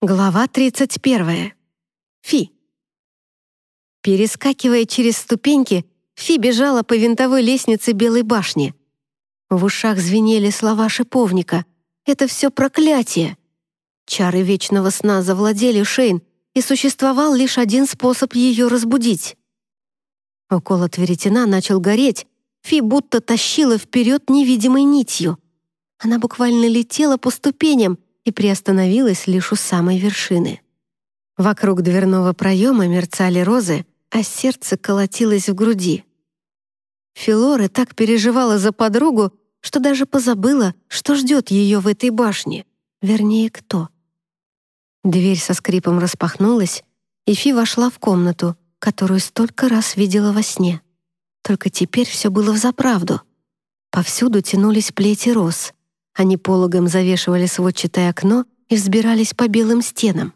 Глава 31. Фи. Перескакивая через ступеньки, Фи бежала по винтовой лестнице Белой башни. В ушах звенели слова шиповника. «Это все проклятие!» Чары вечного сна завладели Шейн, и существовал лишь один способ ее разбудить. Около веретена начал гореть, Фи будто тащила вперед невидимой нитью. Она буквально летела по ступеням — и приостановилась лишь у самой вершины. Вокруг дверного проема мерцали розы, а сердце колотилось в груди. Филора так переживала за подругу, что даже позабыла, что ждет ее в этой башне. Вернее, кто. Дверь со скрипом распахнулась, и Фи вошла в комнату, которую столько раз видела во сне. Только теперь все было взаправду. Повсюду тянулись плети роз. Они пологом завешивали сводчатое окно и взбирались по белым стенам.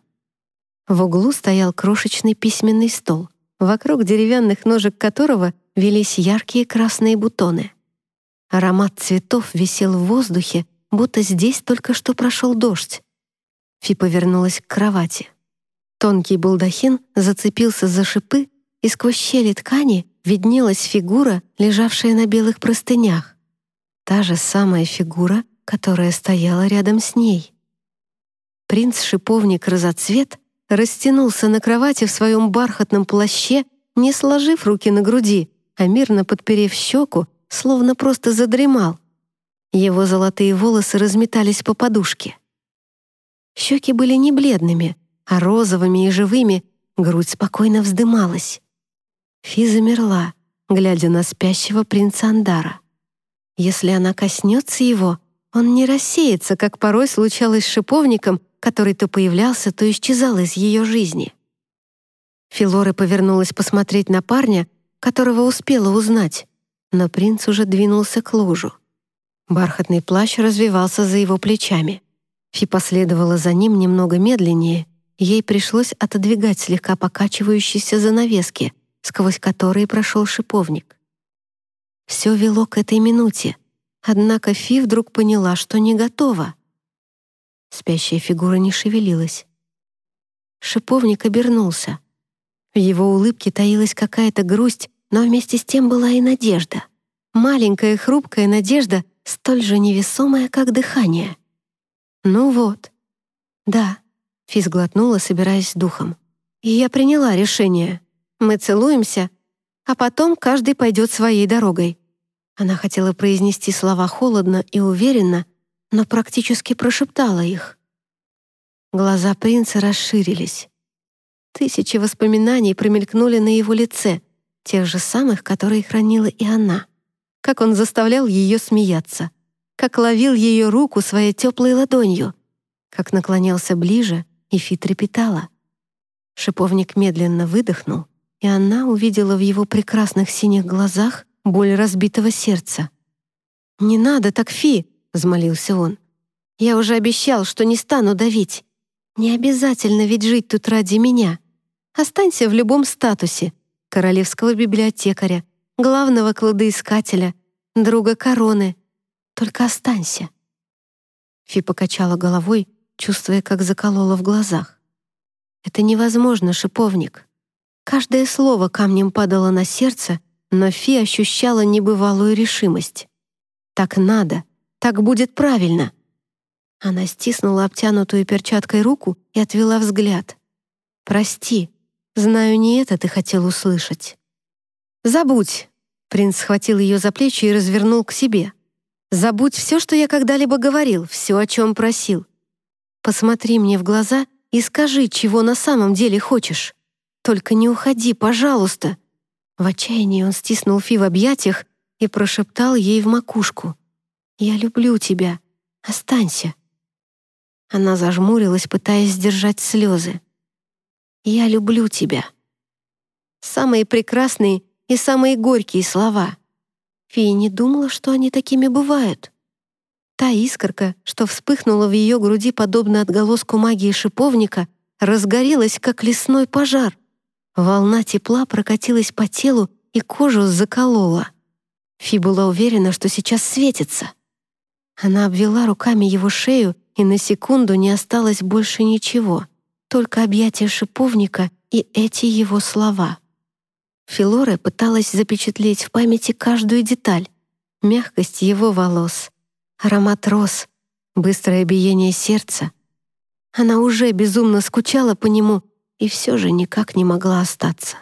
В углу стоял крошечный письменный стол, вокруг деревянных ножек которого велись яркие красные бутоны. Аромат цветов висел в воздухе, будто здесь только что прошел дождь. Фи повернулась к кровати. Тонкий балдахин зацепился за шипы, и сквозь щели ткани виднелась фигура, лежавшая на белых простынях. Та же самая фигура, которая стояла рядом с ней. Принц-шиповник Разоцвет растянулся на кровати в своем бархатном плаще, не сложив руки на груди, а мирно подперев щеку, словно просто задремал. Его золотые волосы разметались по подушке. Щеки были не бледными, а розовыми и живыми, грудь спокойно вздымалась. Фи замерла, глядя на спящего принца Андара. Если она коснется его, он не рассеется, как порой случалось с шиповником, который то появлялся, то исчезал из ее жизни. Филора повернулась посмотреть на парня, которого успела узнать, но принц уже двинулся к лужу. Бархатный плащ развивался за его плечами. Фи последовала за ним немного медленнее, ей пришлось отодвигать слегка покачивающиеся занавески, сквозь которые прошел шиповник. Все вело к этой минуте — Однако Фи вдруг поняла, что не готова. Спящая фигура не шевелилась. Шиповник обернулся. В его улыбке таилась какая-то грусть, но вместе с тем была и надежда. Маленькая хрупкая надежда, столь же невесомая, как дыхание. «Ну вот». «Да», — Фи сглотнула, собираясь духом. «И я приняла решение. Мы целуемся, а потом каждый пойдет своей дорогой. Она хотела произнести слова холодно и уверенно, но практически прошептала их. Глаза принца расширились. Тысячи воспоминаний промелькнули на его лице, тех же самых, которые хранила и она. Как он заставлял ее смеяться, как ловил ее руку своей теплой ладонью, как наклонялся ближе, и Фи трепетала. Шиповник медленно выдохнул, и она увидела в его прекрасных синих глазах боль разбитого сердца. «Не надо так, Фи!» — взмолился он. «Я уже обещал, что не стану давить. Не обязательно ведь жить тут ради меня. Останься в любом статусе — королевского библиотекаря, главного кладоискателя, друга короны. Только останься». Фи покачала головой, чувствуя, как заколола в глазах. «Это невозможно, шиповник». Каждое слово камнем падало на сердце — но Фи ощущала небывалую решимость. «Так надо, так будет правильно». Она стиснула обтянутую перчаткой руку и отвела взгляд. «Прости, знаю, не это ты хотел услышать». «Забудь!» Принц схватил ее за плечи и развернул к себе. «Забудь все, что я когда-либо говорил, все, о чем просил. Посмотри мне в глаза и скажи, чего на самом деле хочешь. Только не уходи, пожалуйста. В отчаянии он стиснул Фи в объятиях и прошептал ей в макушку. «Я люблю тебя. Останься». Она зажмурилась, пытаясь сдержать слезы. «Я люблю тебя». Самые прекрасные и самые горькие слова. Фи не думала, что они такими бывают. Та искорка, что вспыхнула в ее груди подобно отголоску магии шиповника, разгорелась, как лесной пожар. Волна тепла прокатилась по телу и кожу заколола. Фи была уверена, что сейчас светится. Она обвела руками его шею, и на секунду не осталось больше ничего — только объятия шиповника и эти его слова. Филора пыталась запечатлеть в памяти каждую деталь. Мягкость его волос, аромат роз, быстрое биение сердца. Она уже безумно скучала по нему и все же никак не могла остаться.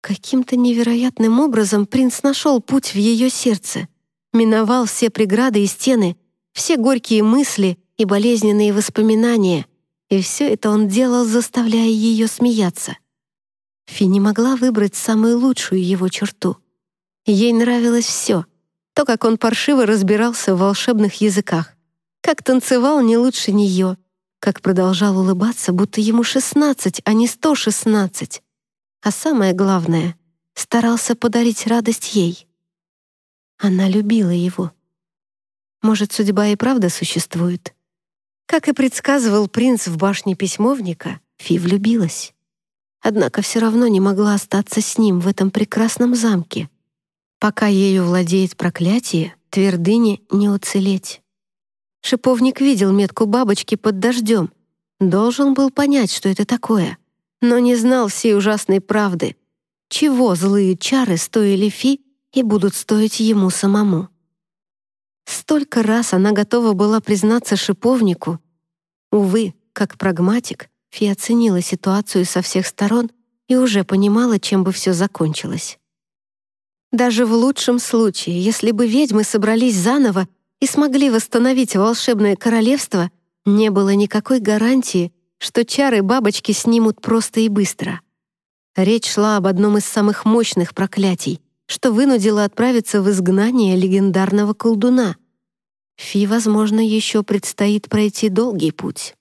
Каким-то невероятным образом принц нашел путь в ее сердце, миновал все преграды и стены, все горькие мысли и болезненные воспоминания, и все это он делал, заставляя ее смеяться. Фи не могла выбрать самую лучшую его черту. Ей нравилось все. То, как он паршиво разбирался в волшебных языках, как танцевал не лучше нее, как продолжал улыбаться, будто ему 16, а не 116. А самое главное, старался подарить радость ей. Она любила его. Может, судьба и правда существует? Как и предсказывал принц в башне письмовника, Фи влюбилась однако все равно не могла остаться с ним в этом прекрасном замке. Пока ею владеет проклятие, твердыне не уцелеть. Шиповник видел метку бабочки под дождем, должен был понять, что это такое, но не знал всей ужасной правды, чего злые чары стоили Фи и будут стоить ему самому. Столько раз она готова была признаться шиповнику. Увы, как прагматик, Фи оценила ситуацию со всех сторон и уже понимала, чем бы все закончилось. Даже в лучшем случае, если бы ведьмы собрались заново и смогли восстановить волшебное королевство, не было никакой гарантии, что чары бабочки снимут просто и быстро. Речь шла об одном из самых мощных проклятий, что вынудило отправиться в изгнание легендарного колдуна. Фи, возможно, еще предстоит пройти долгий путь.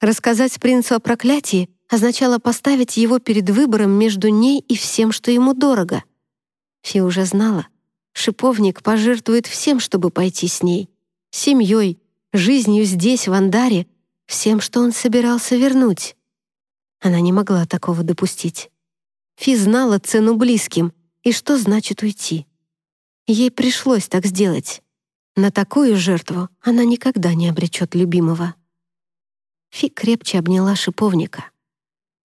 Рассказать принцу о проклятии означало поставить его перед выбором между ней и всем, что ему дорого. Фи уже знала. Шиповник пожертвует всем, чтобы пойти с ней. Семьей, жизнью здесь, в Андаре, всем, что он собирался вернуть. Она не могла такого допустить. Фи знала цену близким и что значит уйти. Ей пришлось так сделать. На такую жертву она никогда не обречет любимого. Фи крепче обняла шиповника.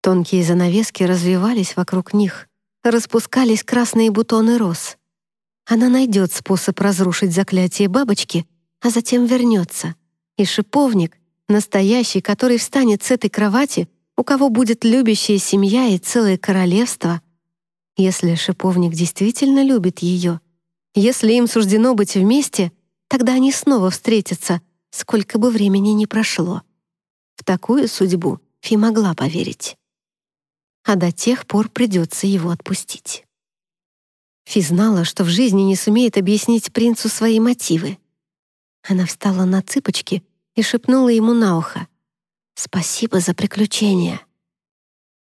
Тонкие занавески развивались вокруг них, распускались красные бутоны роз. Она найдет способ разрушить заклятие бабочки, а затем вернется. И шиповник, настоящий, который встанет с этой кровати, у кого будет любящая семья и целое королевство. Если шиповник действительно любит ее, если им суждено быть вместе, тогда они снова встретятся, сколько бы времени ни прошло. В такую судьбу Фи могла поверить. А до тех пор придется его отпустить. Фи знала, что в жизни не сумеет объяснить принцу свои мотивы. Она встала на цыпочки и шепнула ему на ухо. «Спасибо за приключения».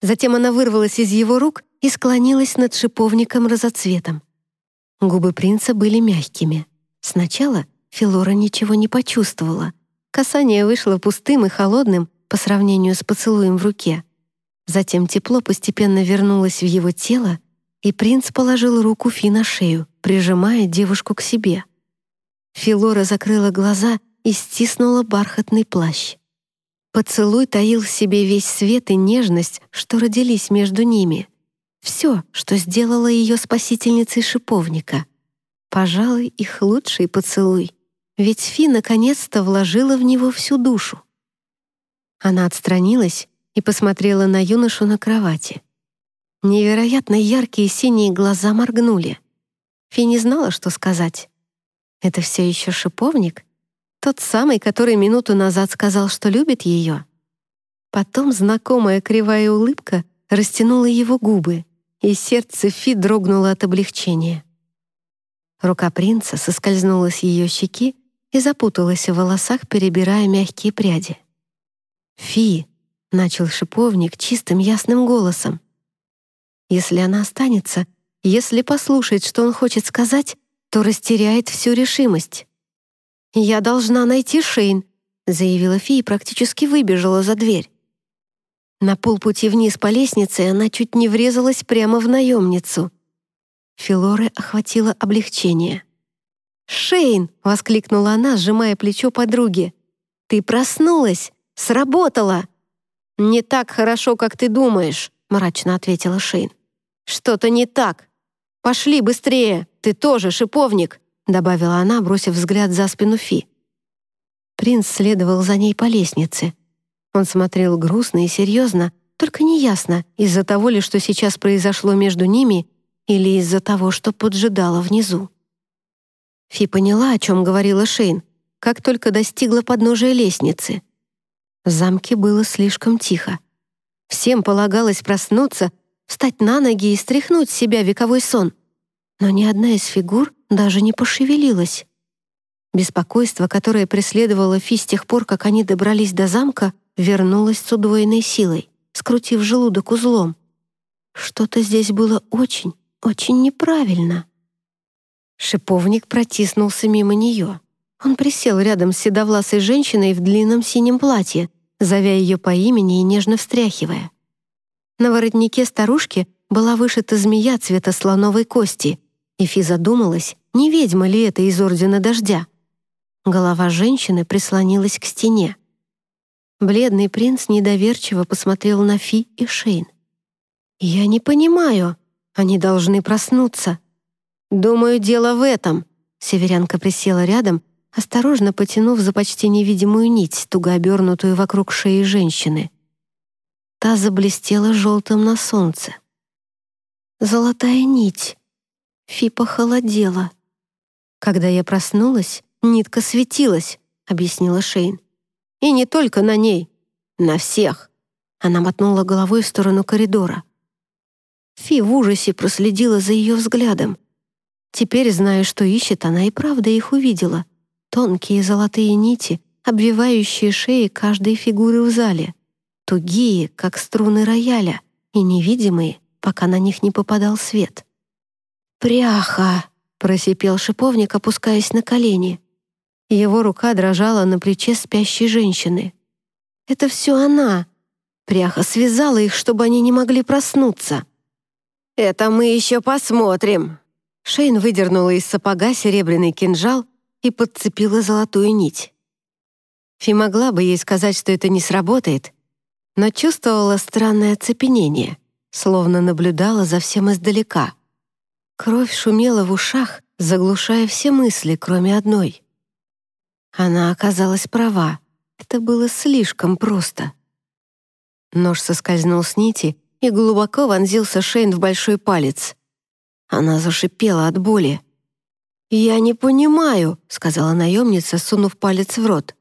Затем она вырвалась из его рук и склонилась над шиповником разоцветом. Губы принца были мягкими. Сначала Филора ничего не почувствовала, Касание вышло пустым и холодным по сравнению с поцелуем в руке. Затем тепло постепенно вернулось в его тело, и принц положил руку Фи на шею, прижимая девушку к себе. Филора закрыла глаза и стиснула бархатный плащ. Поцелуй таил в себе весь свет и нежность, что родились между ними. Все, что сделала ее спасительницей шиповника. Пожалуй, их лучший поцелуй — ведь Фи наконец-то вложила в него всю душу. Она отстранилась и посмотрела на юношу на кровати. Невероятно яркие синие глаза моргнули. Фи не знала, что сказать. Это все еще шиповник? Тот самый, который минуту назад сказал, что любит ее? Потом знакомая кривая улыбка растянула его губы, и сердце Фи дрогнуло от облегчения. Рука принца соскользнула с ее щеки и запуталась в волосах, перебирая мягкие пряди. «Фи!» — начал шиповник чистым ясным голосом. «Если она останется, если послушает, что он хочет сказать, то растеряет всю решимость». «Я должна найти Шейн», — заявила Фи и практически выбежала за дверь. На полпути вниз по лестнице она чуть не врезалась прямо в наемницу. Филоры охватило облегчение. «Шейн!» — воскликнула она, сжимая плечо подруги. «Ты проснулась! Сработало!» «Не так хорошо, как ты думаешь», — мрачно ответила Шейн. «Что-то не так. Пошли быстрее, ты тоже шиповник», — добавила она, бросив взгляд за спину Фи. Принц следовал за ней по лестнице. Он смотрел грустно и серьезно, только неясно, из-за того ли, что сейчас произошло между ними, или из-за того, что поджидало внизу. Фи поняла, о чем говорила Шейн, как только достигла подножия лестницы. В замке было слишком тихо. Всем полагалось проснуться, встать на ноги и стряхнуть с себя вековой сон. Но ни одна из фигур даже не пошевелилась. Беспокойство, которое преследовало Фи с тех пор, как они добрались до замка, вернулось с удвоенной силой, скрутив желудок узлом. Что-то здесь было очень, очень неправильно. Шиповник протиснулся мимо нее. Он присел рядом с седовласой женщиной в длинном синем платье, зовя ее по имени и нежно встряхивая. На воротнике старушки была вышита змея цвета слоновой кости, и Фи задумалась, не ведьма ли это из Ордена Дождя. Голова женщины прислонилась к стене. Бледный принц недоверчиво посмотрел на Фи и Шейн. «Я не понимаю. Они должны проснуться». «Думаю, дело в этом». Северянка присела рядом осторожно потянув за почти невидимую нить, туго обернутую вокруг шеи женщины. Та заблестела желтым на солнце. Золотая нить. Фи похолодела. Когда я проснулась, нитка светилась, объяснила Шейн. И не только на ней, на всех. Она мотнула головой в сторону коридора. Фи в ужасе проследила за ее взглядом. Теперь, зная, что ищет, она и правда их увидела — Тонкие золотые нити, обвивающие шеи каждой фигуры в зале. Тугие, как струны рояля, и невидимые, пока на них не попадал свет. «Пряха!» — просипел шиповник, опускаясь на колени. Его рука дрожала на плече спящей женщины. «Это все она!» Пряха связала их, чтобы они не могли проснуться. «Это мы еще посмотрим!» Шейн выдернула из сапога серебряный кинжал и подцепила золотую нить. Фи могла бы ей сказать, что это не сработает, но чувствовала странное оцепенение, словно наблюдала за всем издалека. Кровь шумела в ушах, заглушая все мысли, кроме одной. Она оказалась права. Это было слишком просто. Нож соскользнул с нити и глубоко вонзился Шейн в большой палец. Она зашипела от боли. «Я не понимаю», — сказала наемница, сунув палец в рот.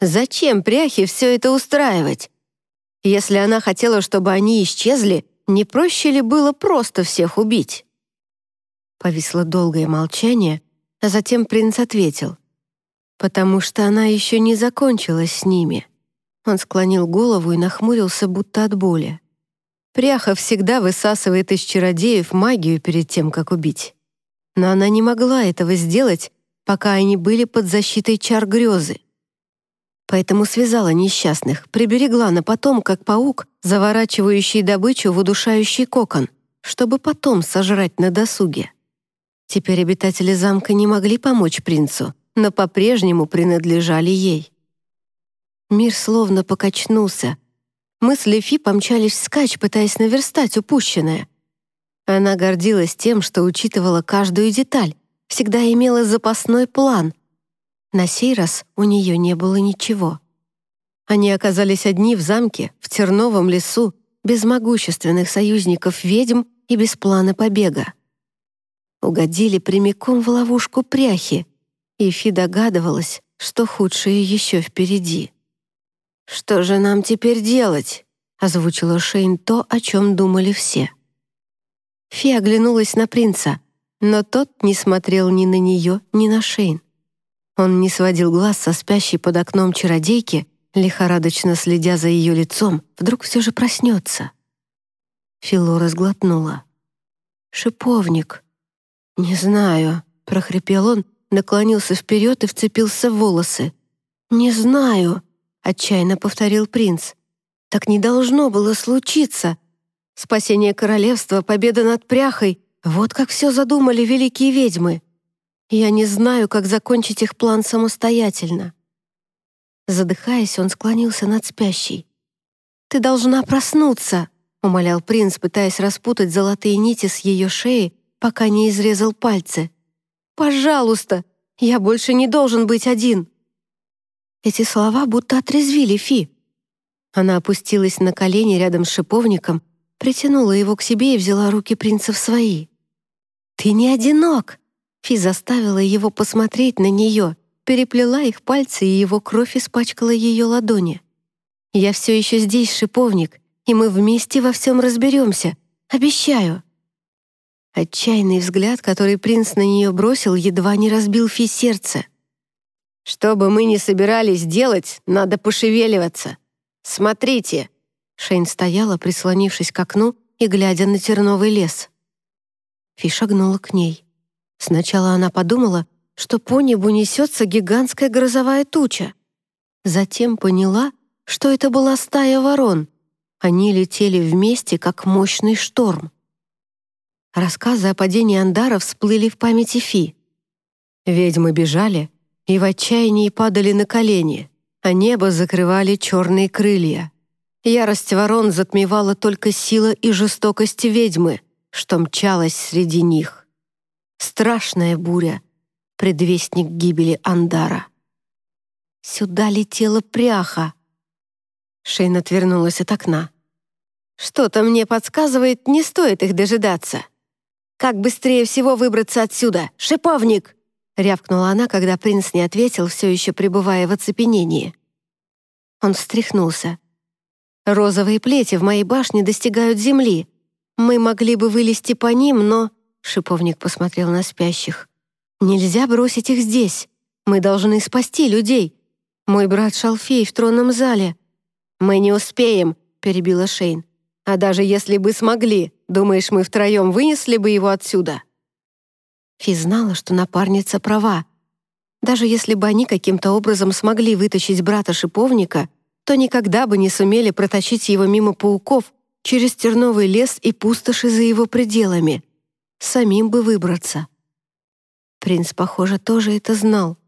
«Зачем пряхе все это устраивать? Если она хотела, чтобы они исчезли, не проще ли было просто всех убить?» Повисло долгое молчание, а затем принц ответил. «Потому что она еще не закончилась с ними». Он склонил голову и нахмурился, будто от боли. Пряха всегда высасывает из чародеев магию перед тем, как убить но она не могла этого сделать, пока они были под защитой чар грезы. Поэтому связала несчастных, приберегла на потом, как паук, заворачивающий добычу в удушающий кокон, чтобы потом сожрать на досуге. Теперь обитатели замка не могли помочь принцу, но по-прежнему принадлежали ей. Мир словно покачнулся. Мысли Фи помчались вскачь, пытаясь наверстать упущенное — она гордилась тем, что учитывала каждую деталь, всегда имела запасной план. На сей раз у нее не было ничего. Они оказались одни в замке, в терновом лесу, без могущественных союзников ведьм и без плана побега. Угодили прямиком в ловушку пряхи, и Фи догадывалась, что худшее еще впереди. «Что же нам теперь делать?» — озвучила Шейн то, о чем думали все. Фи оглянулась на принца, но тот не смотрел ни на нее, ни на Шейн. Он не сводил глаз со спящей под окном чародейки, лихорадочно следя за ее лицом, вдруг все же проснется. Фило разглотнула. «Шиповник». «Не знаю», — прохрипел он, наклонился вперед и вцепился в волосы. «Не знаю», — отчаянно повторил принц. «Так не должно было случиться. Спасение королевства, победа над пряхой — вот как все задумали великие ведьмы. Я не знаю, как закончить их план самостоятельно. Задыхаясь, он склонился над спящей. ты должна проснуться», — умолял принц, пытаясь распутать золотые нити с ее шеи, пока не изрезал пальцы. «Пожалуйста, я больше не должен быть один». Эти слова будто отрезвили Фи. Она опустилась на колени рядом с шиповником, притянула его к себе и взяла руки принца в свои. «Ты не одинок!» Фи заставила его посмотреть на нее, переплела их пальцы, и его кровь испачкала ее ладони. «Я все еще здесь, шиповник, и мы вместе во всем разберемся. Обещаю!» Отчаянный взгляд, который принц на нее бросил, едва не разбил Фи сердце. «Что бы мы ни собирались делать, надо пошевеливаться. Смотрите!» Шейн стояла, прислонившись к окну и глядя на терновый лес. Фи шагнула к ней. Сначала она подумала, что по небу несется гигантская грозовая туча. Затем поняла, что это была стая ворон. Они летели вместе, как мощный шторм. Рассказы о падении Андара всплыли в памяти Фи. Ведьмы бежали и в отчаянии падали на колени, а небо закрывали черные крылья. Ярость ворон затмевала только сила и жестокость ведьмы, что мчалась среди них. Страшная буря, предвестник гибели Андара. Сюда летела пряха. Шейн отвернулась от окна. «Что-то мне подсказывает, не стоит их дожидаться. Как быстрее всего выбраться отсюда? Шиповник!» рявкнула она, когда принц не ответил, все еще пребывая в оцепенении. Он встряхнулся. «Розовые плети в моей башне достигают земли. Мы могли бы вылезти по ним, но...» Шиповник посмотрел на спящих. «Нельзя бросить их здесь. Мы должны спасти людей. Мой брат Шалфей в тронном зале». «Мы не успеем», — перебила Шейн. «А даже если бы смогли, думаешь, мы втроем вынесли бы его отсюда?» Фи знала, что напарница права. Даже если бы они каким-то образом смогли вытащить брата Шиповника, то никогда бы не сумели протащить его мимо пауков через терновый лес и пустоши за его пределами. Самим бы выбраться. Принц, похоже, тоже это знал.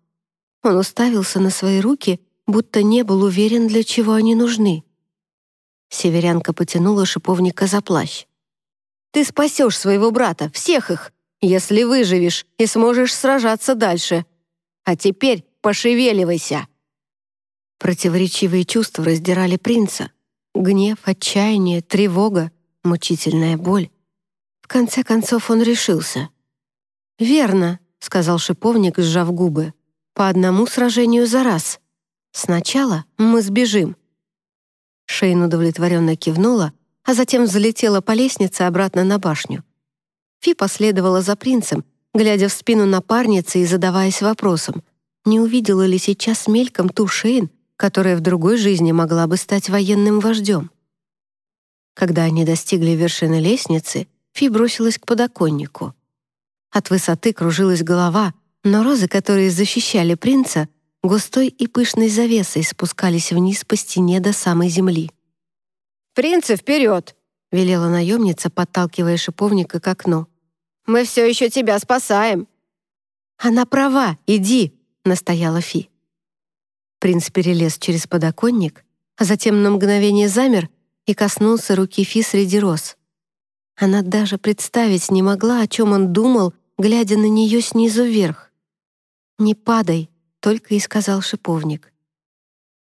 Он уставился на свои руки, будто не был уверен, для чего они нужны. Северянка потянула шиповника за плащ. «Ты спасешь своего брата, всех их, если выживешь и сможешь сражаться дальше. А теперь пошевеливайся!» Противоречивые чувства раздирали принца. Гнев, отчаяние, тревога, мучительная боль. В конце концов он решился. «Верно», — сказал шиповник, сжав губы. «По одному сражению за раз. Сначала мы сбежим». Шейн удовлетворенно кивнула, а затем взлетела по лестнице обратно на башню. Фи последовала за принцем, глядя в спину напарницы и задаваясь вопросом, не увидела ли сейчас мельком ту Шейн, которая в другой жизни могла бы стать военным вождем. Когда они достигли вершины лестницы, Фи бросилась к подоконнику. От высоты кружилась голова, но розы, которые защищали принца, густой и пышной завесой спускались вниз по стене до самой земли. «Принца вперед!» — велела наемница, подталкивая шиповника к окну. «Мы все еще тебя спасаем!» «Она права, иди!» — настояла Фи. Принц перелез через подоконник, а затем на мгновение замер и коснулся руки Фи среди роз. Она даже представить не могла, о чем он думал, глядя на нее снизу вверх. «Не падай», — только и сказал шиповник.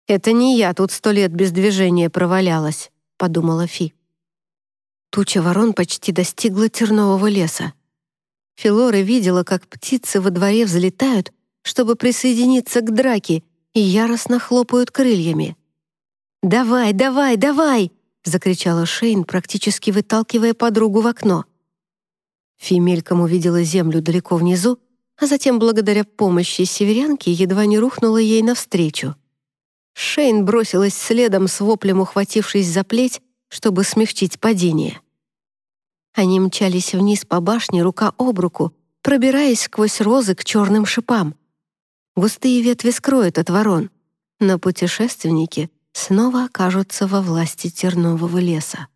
«Это не я тут сто лет без движения провалялась», — подумала Фи. Туча ворон почти достигла тернового леса. Филора видела, как птицы во дворе взлетают, чтобы присоединиться к драке, и яростно хлопают крыльями. «Давай, давай, давай!» — закричала Шейн, практически выталкивая подругу в окно. Фи увидела землю далеко внизу, а затем, благодаря помощи северянки, едва не рухнула ей навстречу. Шейн бросилась следом с воплем, ухватившись за плеть, чтобы смягчить падение. Они мчались вниз по башне рука об руку, пробираясь сквозь розы к черным шипам. Густые ветви скроют от ворон, но путешественники снова окажутся во власти тернового леса.